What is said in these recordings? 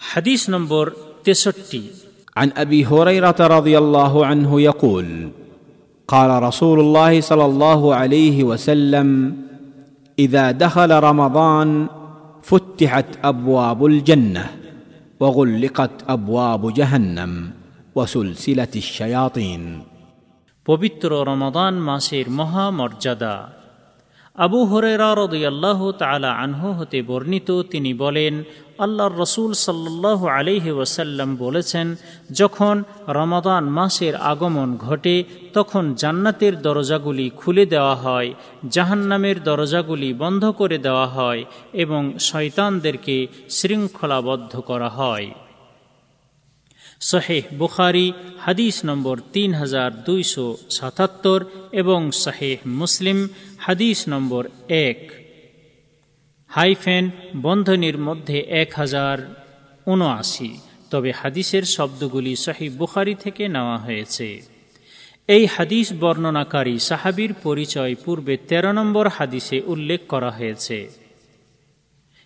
হাদিস নম্বর তেষট্টি عن ابي هريره رضي الله عنه يقول قال رسول الله صلى الله عليه وسلم اذا دخل رمضان فتحت ابواب الجنه وغلقت ابواب جهنم وسلسله الشياطين পবিত্র রমাদান মাসের মহামর্যাদা আবু হরেরা রদিয়াল্লাহ তালা আনহু হতে বর্ণিত, তিনি বলেন, আল্লাহর রসুল সাল্লাহ আলিহি ওয়াসাল্লাম বলেছেন, যখন রমাদান মাসের আগমন ঘটে, তখন জান্নাতের দরজাগুলি খুলে দেওয়া হয়, জাহান্নামের দরজাগুলি বন্ধ করে দেওয়া হয় এবং শয়তানদেরকে শৃঙ্খলাবদ্ধ করা হয়। শহেহ বুখারি, হাদিস নম্বর তিন হাজার দুইশো সাতাত্তর এবং শাহেহ মুসলিম হাদিস নম্বর এক। হাইফেন বন্ধনীর মধ্যে এক হাজার উনআশি তবে হাদিসের শব্দগুলি শাহি বুখারি থেকে নেওয়া হয়েছে। এই হাদিস বর্ণনাকারী সাহাবির পরিচয় পূর্বে ১৩ নম্বর হাদিসে উল্লেখ করা হয়েছে।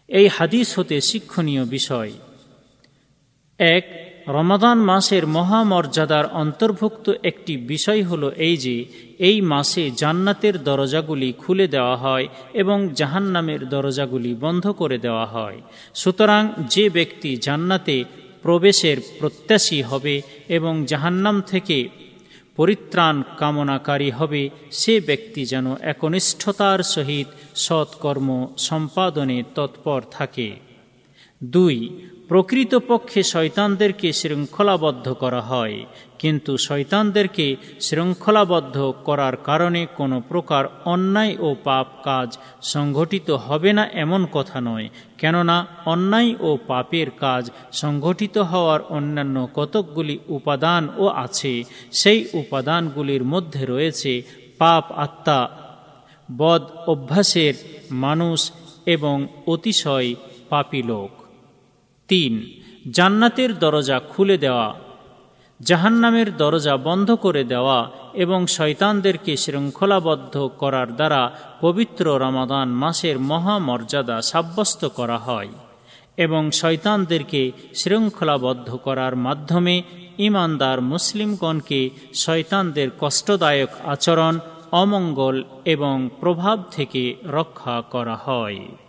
এই হাদিস হতে শিক্ষণীয় বিষয়। এক রমাদান মাসের মহামর্যাদার অন্তর্ভুক্ত একটি বিষয় হল এই যে, এই মাসে জান্নাতের দরজাগুলি খুলে দেওয়া হয় এবং জাহান্নামের দরজাগুলি বন্ধ করে দেওয়া হয়। সুতরাং যে ব্যক্তি জান্নাতে প্রবেশের প্রত্যাশী হবে এবং জাহান্নাম থেকে পরিত্রাণ কামনাকারী হবে, সে ব্যক্তি যেন একনিষ্ঠতার সহিত সৎকর্ম সম্পাদনে তৎপর থাকে। দুই, প্রকৃতপক্ষে শয়তানদেরকে শৃঙ্খলাবদ্ধ করা হয়, কিন্তু শয়তানদেরকে শৃঙ্খলাবদ্ধ করার কারণে কোনো প্রকার অন্যায় ও পাপ কাজ সংঘটিত হবে না এমন কথা নয়, কেননা অন্যায় ও পাপের কাজ সংঘটিত হওয়ার অন্যান্য কতকগুলি উপাদানও আছে, সেই উপাদানগুলির মধ্যে রয়েছে পাপ আত্মা, বদ অভ্যাসের মানুষ এবং অতিশয় পাপী লোক। তিন, জান্নাতের দরজা খুলে দেওয়া, জাহান্নামের দরজা বন্ধ করে দেওয়া এবং শয়তানদেরকে শৃঙ্খলাবদ্ধ করার দ্বারা পবিত্র রমাদান মাসের মহামর্যাদা সাব্যস্ত করা হয় এবং শয়তানদেরকে শৃঙ্খলাবদ্ধ করার মাধ্যমে ইমানদার মুসলিমগণকে শয়তানদের কষ্টদায়ক আচরণ, অমঙ্গল এবং প্রভাব থেকে রক্ষা করা হয়।